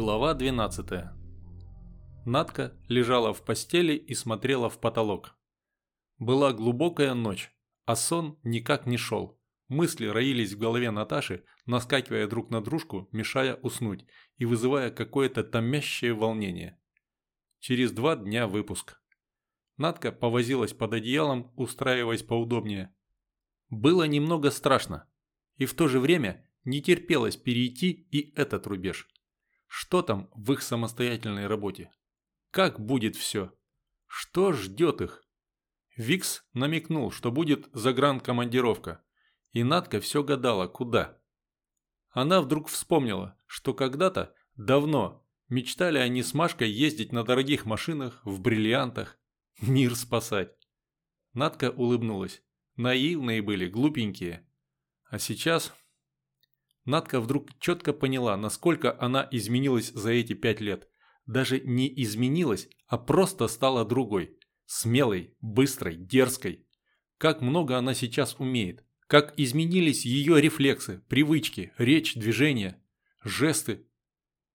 Глава 12. Надка лежала в постели и смотрела в потолок. Была глубокая ночь, а сон никак не шел. Мысли роились в голове Наташи, наскакивая друг на дружку, мешая уснуть и вызывая какое-то томящее волнение. Через два дня выпуск. Надка повозилась под одеялом, устраиваясь поудобнее. Было немного страшно, и в то же время не терпелось перейти и этот рубеж. Что там в их самостоятельной работе? Как будет все? Что ждет их? Викс намекнул, что будет загранкомандировка, и Надка все гадала, куда. Она вдруг вспомнила, что когда-то, давно, мечтали они с Машкой ездить на дорогих машинах, в бриллиантах, мир спасать. Надка улыбнулась. Наивные были, глупенькие. А сейчас Надка вдруг четко поняла, насколько она изменилась за эти пять лет. Даже не изменилась, а просто стала другой. Смелой, быстрой, дерзкой. Как много она сейчас умеет. Как изменились ее рефлексы, привычки, речь, движения, жесты.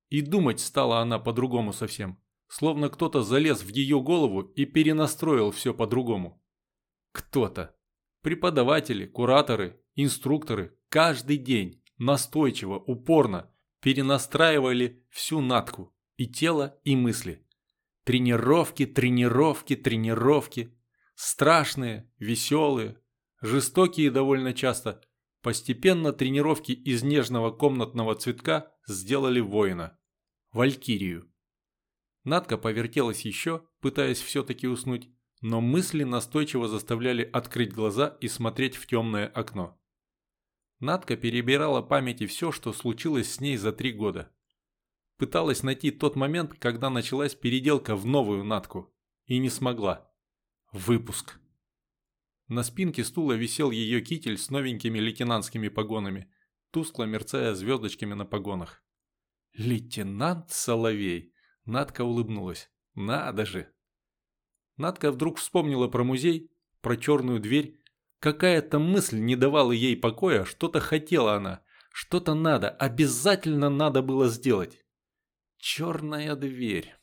И думать стала она по-другому совсем. Словно кто-то залез в ее голову и перенастроил все по-другому. Кто-то. Преподаватели, кураторы, инструкторы. Каждый день настойчиво, упорно перенастраивали всю натку и тело, и мысли. Тренировки, тренировки, тренировки. Страшные, веселые, жестокие довольно часто. Постепенно тренировки из нежного комнатного цветка сделали воина. Валькирию. Надка повертелась еще, пытаясь все-таки уснуть, но мысли настойчиво заставляли открыть глаза и смотреть в темное окно. Надка перебирала памяти все, что случилось с ней за три года. Пыталась найти тот момент, когда началась переделка в новую Натку. И не смогла. Выпуск. На спинке стула висел ее китель с новенькими лейтенантскими погонами, тускло мерцая звездочками на погонах. «Лейтенант Соловей!» Надка улыбнулась. «Надо же!» Надка вдруг вспомнила про музей, про черную дверь Какая-то мысль не давала ей покоя, что-то хотела она, что-то надо, обязательно надо было сделать. Черная дверь.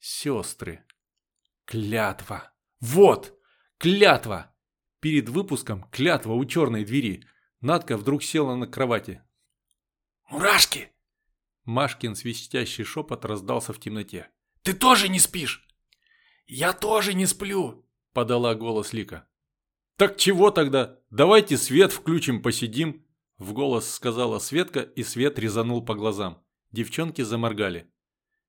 Сестры. Клятва. Вот! Клятва! Перед выпуском клятва у черной двери. Надка вдруг села на кровати. «Мурашки!» Машкин свистящий шепот раздался в темноте. «Ты тоже не спишь?» «Я тоже не сплю!» Подала голос Лика. «Так чего тогда? Давайте свет включим, посидим!» В голос сказала Светка, и свет резанул по глазам. Девчонки заморгали.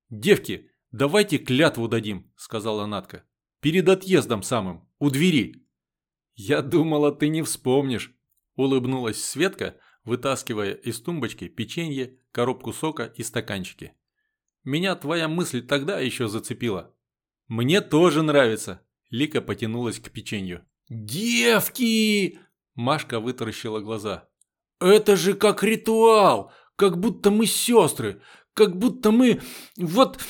«Девки, давайте клятву дадим», — сказала Натка. «Перед отъездом самым, у двери». «Я думала, ты не вспомнишь», — улыбнулась Светка, вытаскивая из тумбочки печенье, коробку сока и стаканчики. «Меня твоя мысль тогда еще зацепила». «Мне тоже нравится», — Лика потянулась к печенью. «Девки!» Машка вытаращила глаза. «Это же как ритуал! Как будто мы сестры! Как будто мы... Вот...»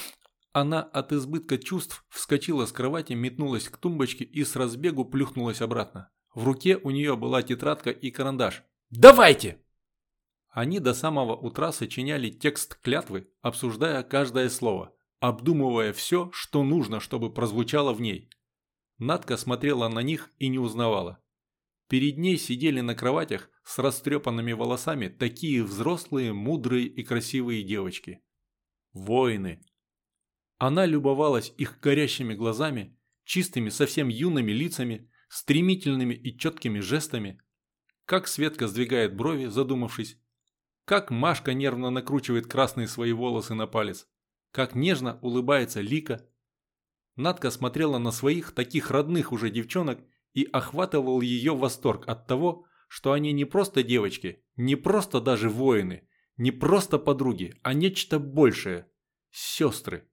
Она от избытка чувств вскочила с кровати, метнулась к тумбочке и с разбегу плюхнулась обратно. В руке у нее была тетрадка и карандаш. «Давайте!» Они до самого утра сочиняли текст клятвы, обсуждая каждое слово, обдумывая все, что нужно, чтобы прозвучало в ней. Надка смотрела на них и не узнавала. Перед ней сидели на кроватях с растрепанными волосами такие взрослые, мудрые и красивые девочки. Воины. Она любовалась их горящими глазами, чистыми, совсем юными лицами, стремительными и четкими жестами. Как Светка сдвигает брови, задумавшись. Как Машка нервно накручивает красные свои волосы на палец. Как нежно улыбается Лика, Надка смотрела на своих таких родных уже девчонок и охватывал ее восторг от того, что они не просто девочки, не просто даже воины, не просто подруги, а нечто большее. Сестры.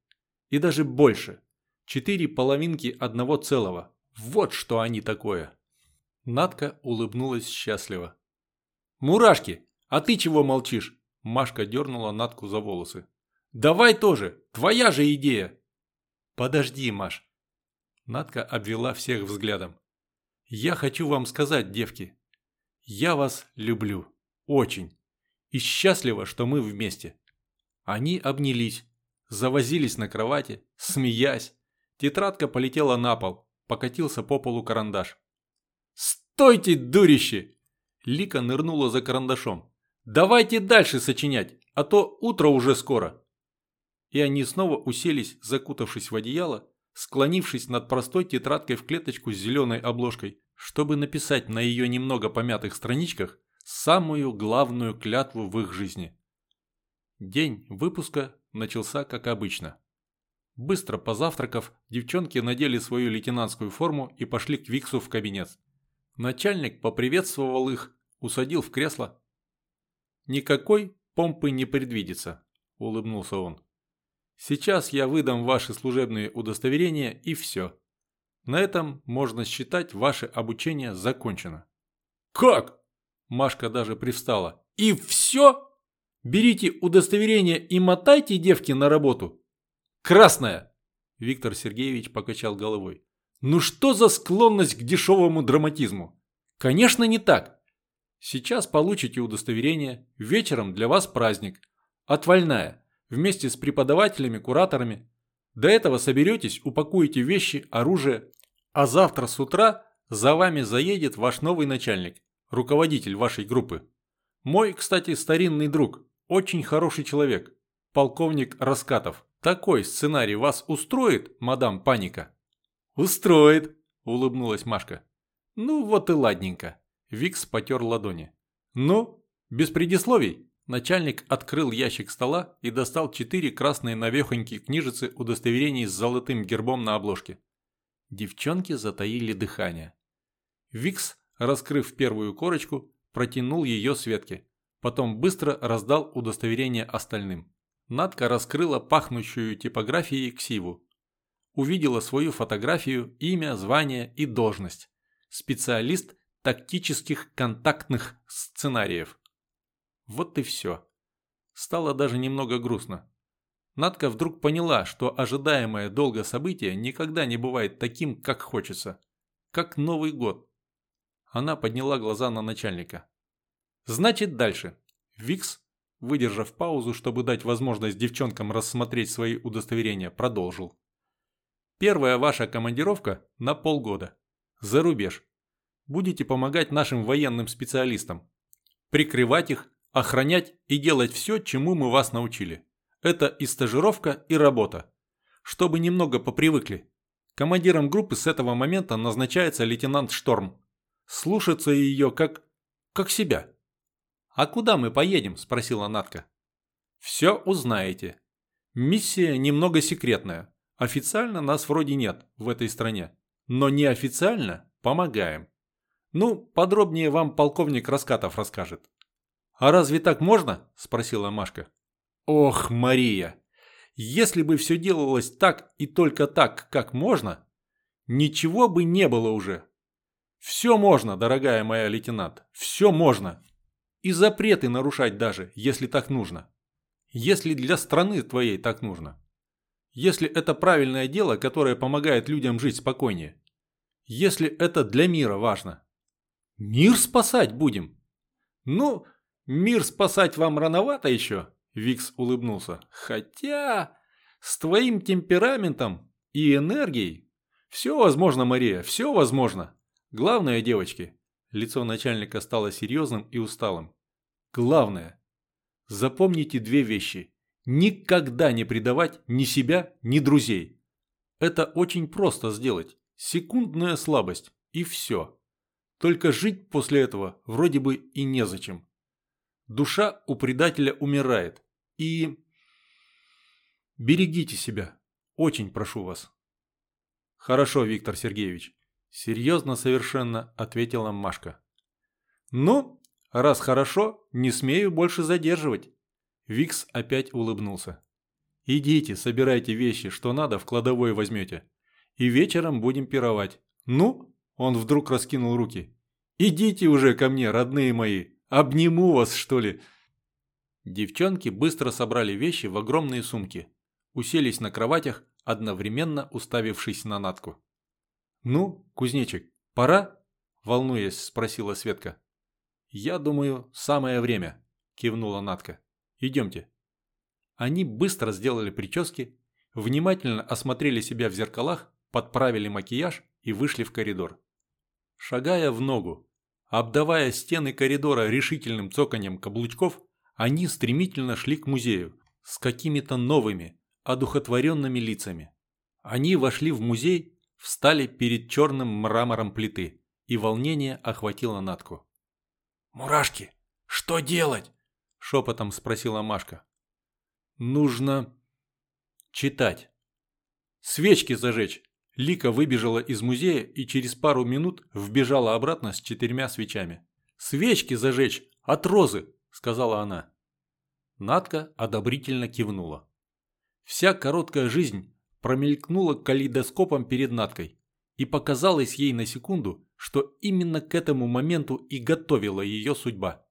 И даже больше. Четыре половинки одного целого. Вот что они такое. Надка улыбнулась счастливо. «Мурашки, а ты чего молчишь?» Машка дернула Надку за волосы. «Давай тоже, твоя же идея!» «Подожди, Маш!» Надка обвела всех взглядом. «Я хочу вам сказать, девки, я вас люблю. Очень. И счастлива, что мы вместе. Они обнялись, завозились на кровати, смеясь. Тетрадка полетела на пол, покатился по полу карандаш. «Стойте, дурищи!» Лика нырнула за карандашом. «Давайте дальше сочинять, а то утро уже скоро!» И они снова уселись, закутавшись в одеяло, склонившись над простой тетрадкой в клеточку с зеленой обложкой, чтобы написать на ее немного помятых страничках самую главную клятву в их жизни. День выпуска начался как обычно. Быстро позавтракав, девчонки надели свою лейтенантскую форму и пошли к Виксу в кабинет. Начальник поприветствовал их, усадил в кресло. «Никакой помпы не предвидится», – улыбнулся он. «Сейчас я выдам ваши служебные удостоверения и все. На этом можно считать ваше обучение закончено». «Как?» – Машка даже привстала. «И все?» Берите удостоверение и мотайте девки на работу. Красная! Виктор Сергеевич покачал головой. Ну что за склонность к дешевому драматизму? Конечно, не так. Сейчас получите удостоверение, вечером для вас праздник. Отвальная, вместе с преподавателями, кураторами. До этого соберетесь, упакуете вещи, оружие. А завтра с утра за вами заедет ваш новый начальник, руководитель вашей группы. Мой, кстати, старинный друг, очень хороший человек. Полковник Раскатов. Такой сценарий вас устроит, мадам Паника?» «Устроит», – улыбнулась Машка. «Ну вот и ладненько». Викс потер ладони. «Ну, без предисловий». Начальник открыл ящик стола и достал четыре красные навехонькие книжицы удостоверений с золотым гербом на обложке. Девчонки затаили дыхание. Викс, раскрыв первую корочку, протянул ее Светке. Потом быстро раздал удостоверение остальным. Надка раскрыла пахнущую типографией ксиву. Увидела свою фотографию, имя, звание и должность. Специалист тактических контактных сценариев. Вот и все. Стало даже немного грустно. Надка вдруг поняла, что ожидаемое долго событие никогда не бывает таким, как хочется. Как Новый год. Она подняла глаза на начальника. Значит, дальше. Викс, выдержав паузу, чтобы дать возможность девчонкам рассмотреть свои удостоверения, продолжил. Первая ваша командировка на полгода. За рубеж. Будете помогать нашим военным специалистам. Прикрывать их, охранять и делать все, чему мы вас научили. Это и стажировка, и работа. Чтобы немного попривыкли. Командиром группы с этого момента назначается лейтенант Шторм. Слушаться ее как... как себя. «А куда мы поедем?» – спросила Натка. «Все узнаете. Миссия немного секретная. Официально нас вроде нет в этой стране. Но неофициально помогаем. Ну, подробнее вам полковник Раскатов расскажет». «А разве так можно?» – спросила Машка. «Ох, Мария! Если бы все делалось так и только так, как можно, ничего бы не было уже. Все можно, дорогая моя лейтенант, все можно. И запреты нарушать даже, если так нужно. Если для страны твоей так нужно. Если это правильное дело, которое помогает людям жить спокойнее. Если это для мира важно. Мир спасать будем? Ну, мир спасать вам рановато еще, Викс улыбнулся. Хотя, с твоим темпераментом и энергией все возможно, Мария, все возможно. Главное, девочки, Лицо начальника стало серьезным и усталым. Главное. Запомните две вещи. Никогда не предавать ни себя, ни друзей. Это очень просто сделать. Секундная слабость. И все. Только жить после этого вроде бы и незачем. Душа у предателя умирает. И... Берегите себя. Очень прошу вас. Хорошо, Виктор Сергеевич. Серьезно совершенно ответила Машка. Ну, раз хорошо, не смею больше задерживать. Викс опять улыбнулся. Идите, собирайте вещи, что надо, в кладовой возьмете. И вечером будем пировать. Ну, он вдруг раскинул руки. Идите уже ко мне, родные мои. Обниму вас, что ли. Девчонки быстро собрали вещи в огромные сумки. Уселись на кроватях, одновременно уставившись на Натку. «Ну, кузнечик, пора?» – волнуясь, спросила Светка. «Я думаю, самое время», – кивнула Натка. «Идемте». Они быстро сделали прически, внимательно осмотрели себя в зеркалах, подправили макияж и вышли в коридор. Шагая в ногу, обдавая стены коридора решительным цоканьем каблучков, они стремительно шли к музею с какими-то новыми, одухотворенными лицами. Они вошли в музей, встали перед черным мрамором плиты, и волнение охватило Натку. «Мурашки, что делать?» – шепотом спросила Машка. «Нужно читать. Свечки зажечь!» Лика выбежала из музея и через пару минут вбежала обратно с четырьмя свечами. «Свечки зажечь! От розы!» – сказала она. Надка одобрительно кивнула. Вся короткая жизнь промелькнула калейдоскопом перед Надкой, и показалось ей на секунду, что именно к этому моменту и готовила ее судьба.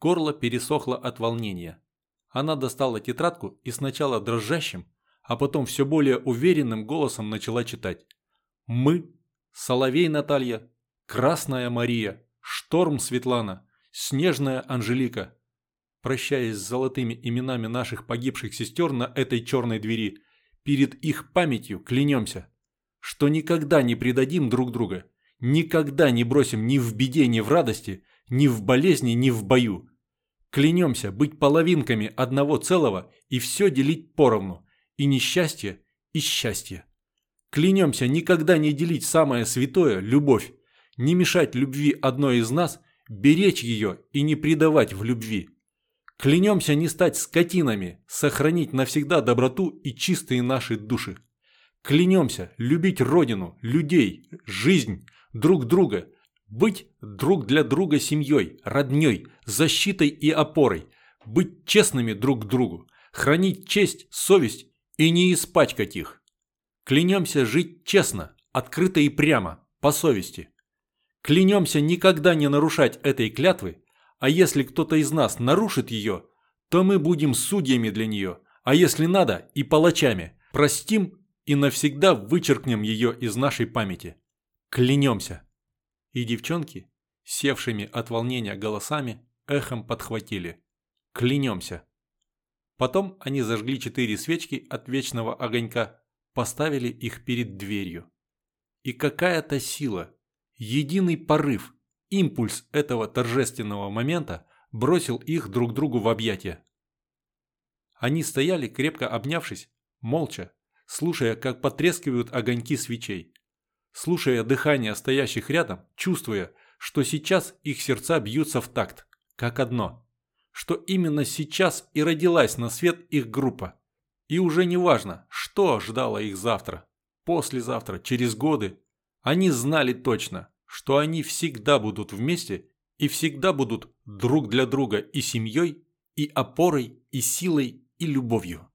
Горло пересохло от волнения. Она достала тетрадку и сначала дрожащим, а потом все более уверенным голосом начала читать. «Мы, Соловей Наталья, Красная Мария, Шторм Светлана, Снежная Анжелика». Прощаясь с золотыми именами наших погибших сестер на этой черной двери, перед их памятью клянемся, что никогда не предадим друг друга, никогда не бросим ни в беде, ни в радости, ни в болезни, ни в бою. Клянемся быть половинками одного целого и все делить поровну, и несчастье, и счастье. Клянемся никогда не делить самое святое – любовь, не мешать любви одной из нас, беречь ее и не предавать в любви. Клянемся не стать скотинами, сохранить навсегда доброту и чистые наши души. Клянемся любить Родину, людей, жизнь, друг друга, быть друг для друга семьей, родней, защитой и опорой, быть честными друг к другу, хранить честь, совесть и не испачкать их. Клянемся жить честно, открыто и прямо, по совести. Клянемся никогда не нарушать этой клятвы, а если кто-то из нас нарушит ее, то мы будем судьями для нее, а если надо и палачами, простим и навсегда вычеркнем ее из нашей памяти. Клянемся. И девчонки, севшими от волнения голосами, эхом подхватили. Клянемся. Потом они зажгли четыре свечки от вечного огонька, поставили их перед дверью. И какая-то сила, единый порыв, импульс этого торжественного момента бросил их друг другу в объятия. Они стояли, крепко обнявшись, молча, слушая, как потрескивают огоньки свечей, слушая дыхание стоящих рядом, чувствуя, что сейчас их сердца бьются в такт, как одно что именно сейчас и родилась на свет их группа. И уже не важно, что ждало их завтра, послезавтра, через годы. Они знали точно, что они всегда будут вместе и всегда будут друг для друга и семьей, и опорой, и силой, и любовью.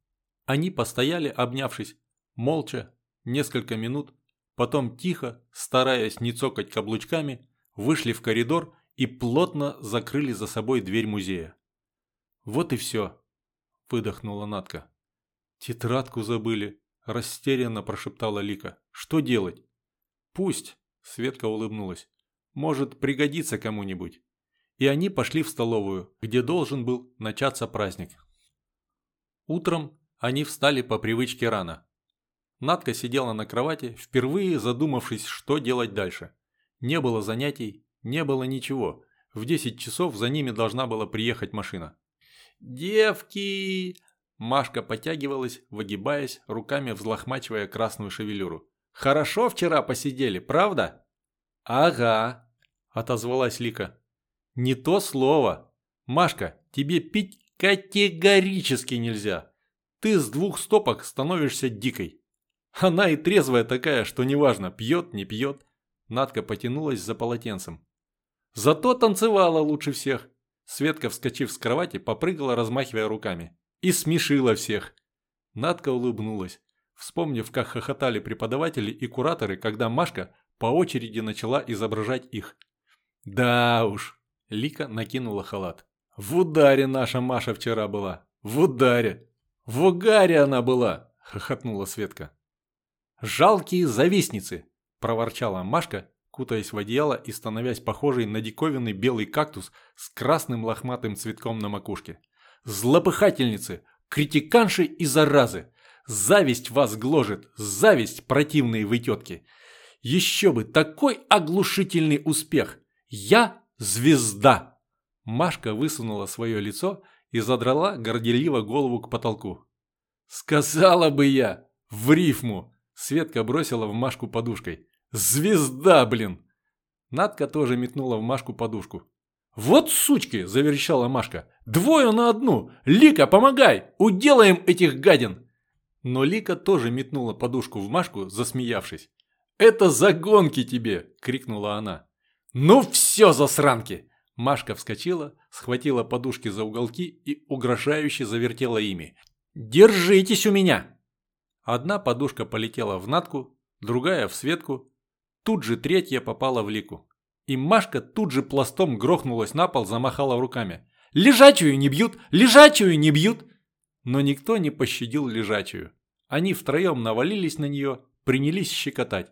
Они постояли, обнявшись, молча, несколько минут, потом тихо, стараясь не цокать каблучками, вышли в коридор и плотно закрыли за собой дверь музея. «Вот и все», – выдохнула Натка. «Тетрадку забыли», – растерянно прошептала Лика. «Что делать?» «Пусть», – Светка улыбнулась. «Может, пригодится кому-нибудь». И они пошли в столовую, где должен был начаться праздник. Утром они встали по привычке рано. Надка сидела на кровати, впервые задумавшись, что делать дальше. Не было занятий, не было ничего. В 10 часов за ними должна была приехать машина. «Девки!» Машка потягивалась, выгибаясь, руками взлохмачивая красную шевелюру. «Хорошо вчера посидели, правда?» «Ага», – отозвалась Лика. «Не то слово. Машка, тебе пить категорически нельзя. Ты с двух стопок становишься дикой. Она и трезвая такая, что неважно, пьет, не пьет». Надка потянулась за полотенцем. «Зато танцевала лучше всех. Светка, вскочив с кровати, попрыгала, размахивая руками. И смешила всех. Надка улыбнулась, вспомнив, как хохотали преподаватели и кураторы, когда Машка по очереди начала изображать их. «Да уж!» – Лика накинула халат. «В ударе наша Маша вчера была! В ударе! В угаре она была!» – хохотнула Светка. «Жалкие завистницы!» – проворчала Машка кутаясь в одеяло и становясь похожей на диковинный белый кактус с красным лохматым цветком на макушке. «Злопыхательницы! критиканши и заразы. Зависть вас гложет, зависть, противные вы тетки. Еще бы, такой оглушительный успех. Я звезда. Машка высунула свое лицо и задрала горделиво голову к потолку. «Сказала бы я! В рифму!» Светка бросила в Машку подушкой. «Звезда, блин!» Надка тоже метнула в Машку подушку. «Вот сучки!» – заверещала Машка. «Двое на одну! Лика, помогай! Уделаем этих гадин!» Но Лика тоже метнула подушку в Машку, засмеявшись. «Это загонки тебе!» – крикнула она. «Ну все, засранки!» Машка вскочила, схватила подушки за уголки и угрожающе завертела ими. «Держитесь у меня!» Одна подушка полетела в Натку, другая в Светку, тут же третья попала в Лику. И Машка тут же пластом грохнулась на пол, замахала руками. «Лежачую не бьют! Лежачую не бьют!» Но никто не пощадил лежачую. Они втроем навалились на нее, принялись щекотать.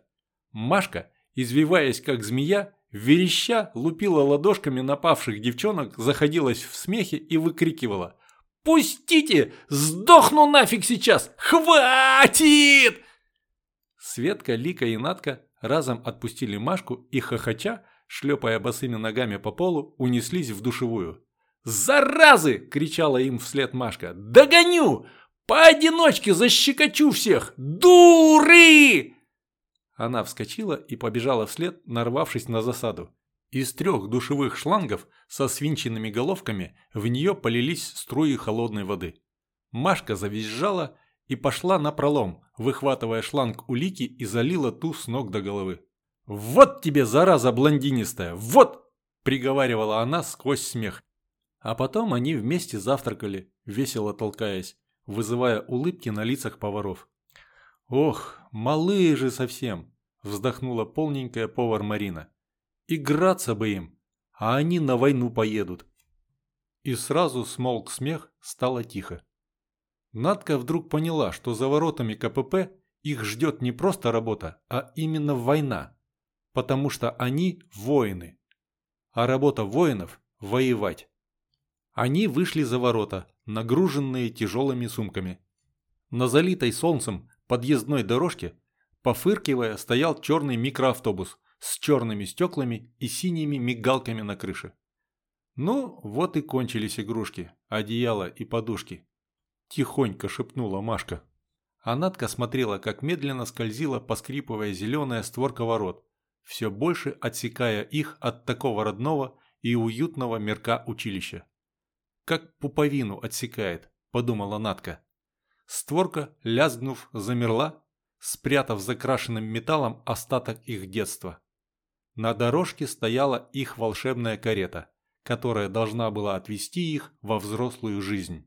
Машка, извиваясь как змея, вереща лупила ладошками напавших девчонок, заходилась в смехе и выкрикивала. «Пустите! Сдохну нафиг сейчас! Хватит!» Светка, Лика и Натка разом отпустили Машку и, хохоча, шлепая босыми ногами по полу, унеслись в душевую. «Заразы!» – кричала им вслед Машка. «Догоню! Поодиночке защекочу всех! Дуры!» Она вскочила и побежала вслед, нарвавшись на засаду. Из трех душевых шлангов со свинченными головками в нее полились струи холодной воды. Машка завизжала и пошла на пролом, выхватывая шланг улики и залила ту с ног до головы. «Вот тебе, зараза блондинистая, вот!» – приговаривала она сквозь смех. А потом они вместе завтракали, весело толкаясь, вызывая улыбки на лицах поваров. «Ох, малые же совсем!» – вздохнула полненькая повар Марина. «Играться бы им, а они на войну поедут!» И сразу смолк смех, стало тихо. Надка вдруг поняла, что за воротами КПП их ждет не просто работа, а именно война потому что они воины. А работа воинов – воевать. Они вышли за ворота, нагруженные тяжелыми сумками. На залитой солнцем подъездной дорожке, пофыркивая, стоял черный микроавтобус с черными стеклами и синими мигалками на крыше. Ну, вот и кончились игрушки, одеяло и подушки. Тихонько шепнула Машка. А Надка смотрела, как медленно скользила, поскрипывая зеленая створка ворот, все больше отсекая их от такого родного и уютного мирка училища. «Как пуповину отсекает», – подумала Натка. Створка, лязгнув, замерла, спрятав закрашенным металлом остаток их детства. На дорожке стояла их волшебная карета, которая должна была отвезти их во взрослую жизнь.